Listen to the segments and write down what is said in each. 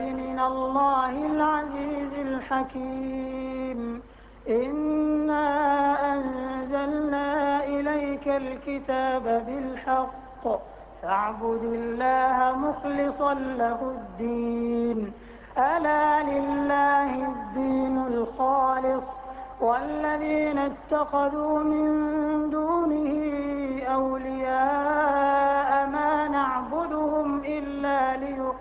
من الله العزيز الحكيم. إنا أنزلنا إليك الكتاب بالحق. فاعبد الله مخلصا له الدين. ألا لله الدين الخالص. والذين اتخذوا من دونه أولياء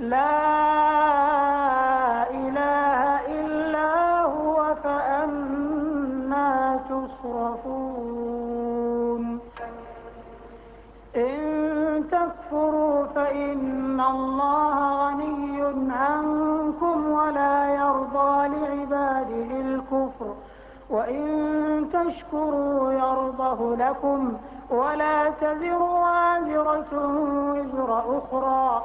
لا إله إلا هو فأنا تصرفون. إن تكفروا فإن الله غني عنكم ولا يرضى لعباده الكفر. وإن تشكروا يرضه لكم ولا تزر وازرة وزر أخرى.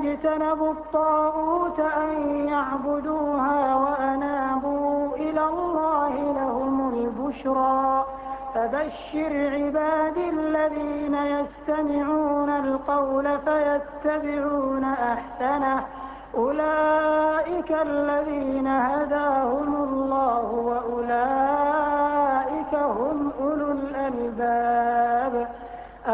واجتنبوا الطاغوت أن يعبدوها وأنابوا إلى الله لهم البشرى. فبشر عبادي الذين يستمعون القول فيتبعون أحسنه. أولئك الذين هداهم الله وأولئك هم أولو الألباب.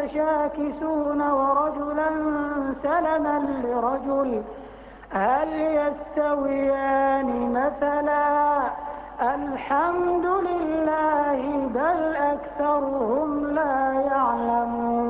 متشاكسون ورجلا سلما لرجل هل يستويان مثلا؟ الحمد لله بل أكثرهم لا يعلمون.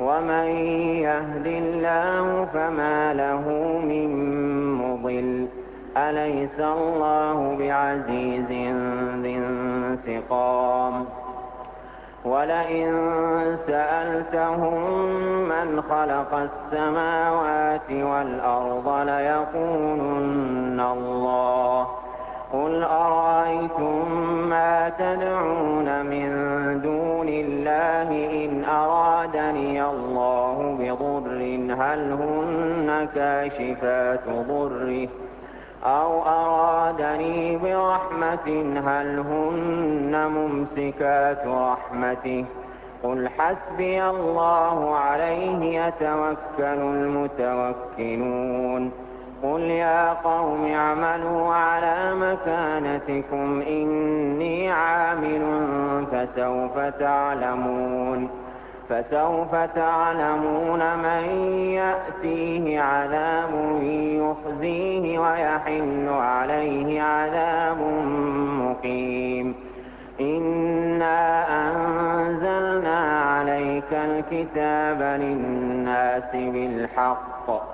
ومن يهد الله فما له من مضل. أليس الله بعزيز ذي انتقام؟ ولئن سألتهم من خلق السماوات والأرض ليقولن الله. قل أرأيتم ما تدعون من دون الله إن أرادني الله بضر هل هن كاشفات ضره أو أرادني برحمة هل هن ممسكات رحمته قل حسبي الله عليه يتوكل المتوكلون قل يا قوم اعملوا على مكانتكم إني عامل فسوف تعلمون فسوف تعلمون من يأتيه عذاب يخزيه ويحل عليه عذاب مقيم إنا أنزلنا عليك الكتاب للناس بالحق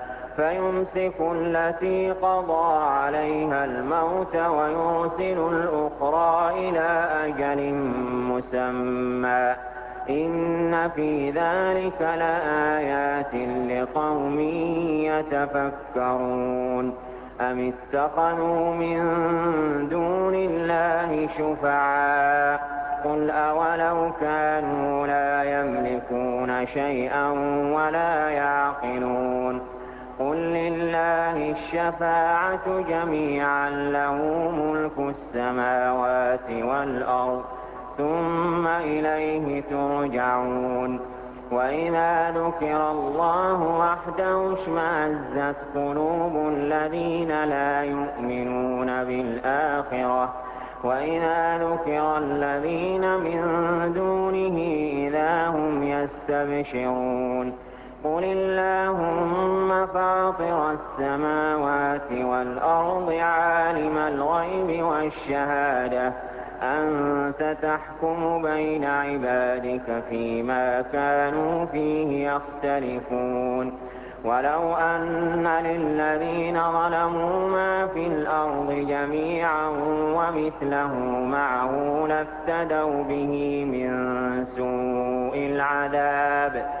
فيمسك التي قضى عليها الموت ويرسل الأخرى إلى أجل مسمى. إن في ذلك لآيات لقوم يتفكرون. أم اتخذوا من دون الله شفعاء؟ قل أولو كانوا لا يملكون شيئا ولا يعقلون. الشفاعة جميعا له ملك السماوات والأرض ثم إليه ترجعون. وإذا ذكر الله وحده اشمأزت قلوب الذين لا يؤمنون بالآخرة. وإذا ذكر الذين من دونه إذا هم يستبشرون. قل اللهم فاطر السماوات والأرض عالم الغيب والشهادة أنت تحكم بين عبادك فيما كانوا فيه يختلفون ولو أن للذين ظلموا ما في الأرض جميعا ومثله معه لافتدوا به من سوء العذاب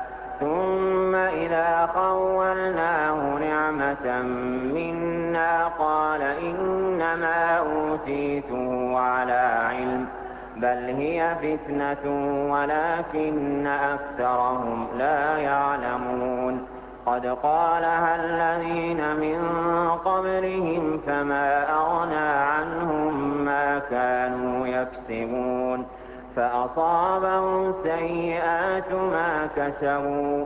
إذا خولناه نعمة منا قال إنما أوتيته على علم بل هي فتنة ولكن أكثرهم لا يعلمون قد قالها الذين من قبلهم فما أغنى عنهم ما كانوا يكسبون فأصابهم سيئات ما كسبوا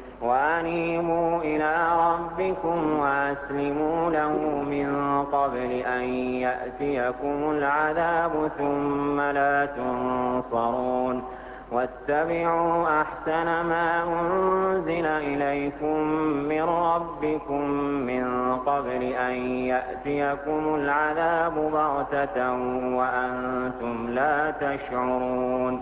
وأنيموا إلى ربكم وأسلموا له من قبل أن يأتيكم العذاب ثم لا تنصرون واتبعوا أحسن ما أنزل إليكم من ربكم من قبل أن يأتيكم العذاب بغتة وأنتم لا تشعرون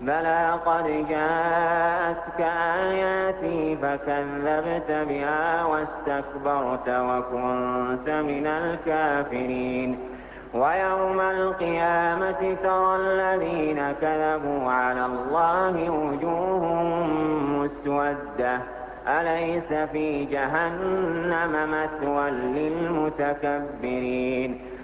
بلى قد جاءتك آياتي فكذبت بها واستكبرت وكنت من الكافرين. ويوم القيامة ترى الذين كذبوا على الله وجوههم مسودة. أليس في جهنم مثوى للمتكبرين؟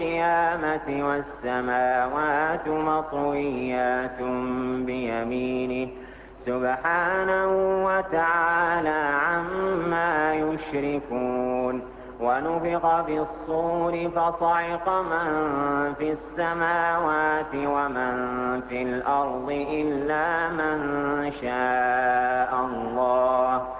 القيامة والسماوات مطويات بيمينه. سبحانه وتعالى عما يشركون. ونفق في الصور فصعق من في السماوات ومن في الأرض إلا من شاء الله.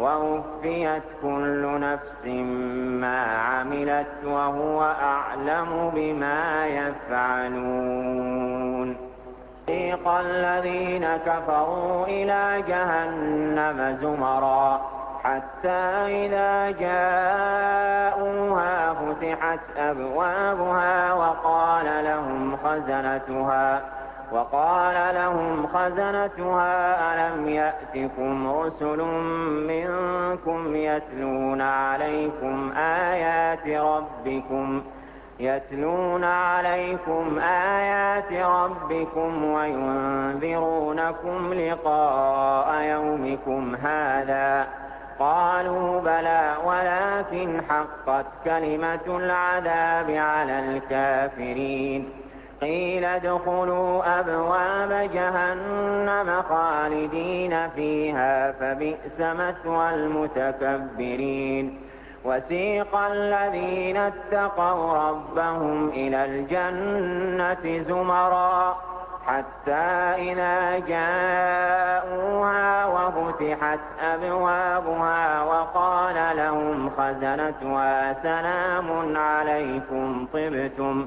ووفيت كل نفس ما عملت وهو أعلم بما يفعلون. سيق الذين كفروا إلى جهنم زمرا حتى إذا جاءوها فتحت أبوابها وقال لهم خزنتها وقال لهم خزنتها ألم يأتكم رسل منكم يتلون عليكم آيات ربكم يتلون عليكم آيات ربكم وينذرونكم لقاء يومكم هذا قالوا بلى ولكن حقت كلمة العذاب على الكافرين قيل ادخلوا أبواب جهنم خالدين فيها فبئس مثوى المتكبرين. وسيق الذين اتقوا ربهم إلى الجنة زمرا حتى إذا جاءوها وفتحت أبوابها وقال لهم خزنتها سلام عليكم طبتم.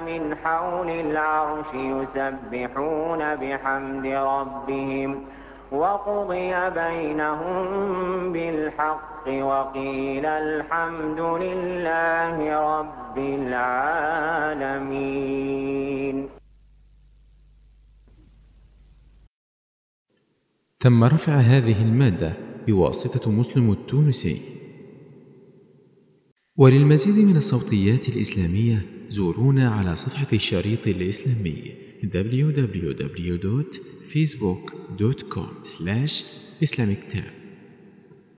من حول العرش يسبحون بحمد ربهم وقضي بينهم بالحق وقيل الحمد لله رب العالمين. تم رفع هذه المادة بواسطة مسلم التونسي. وللمزيد من الصوتيات الإسلامية زورونا على صفحة الشريط الإسلامي www.facebook.com/islamictab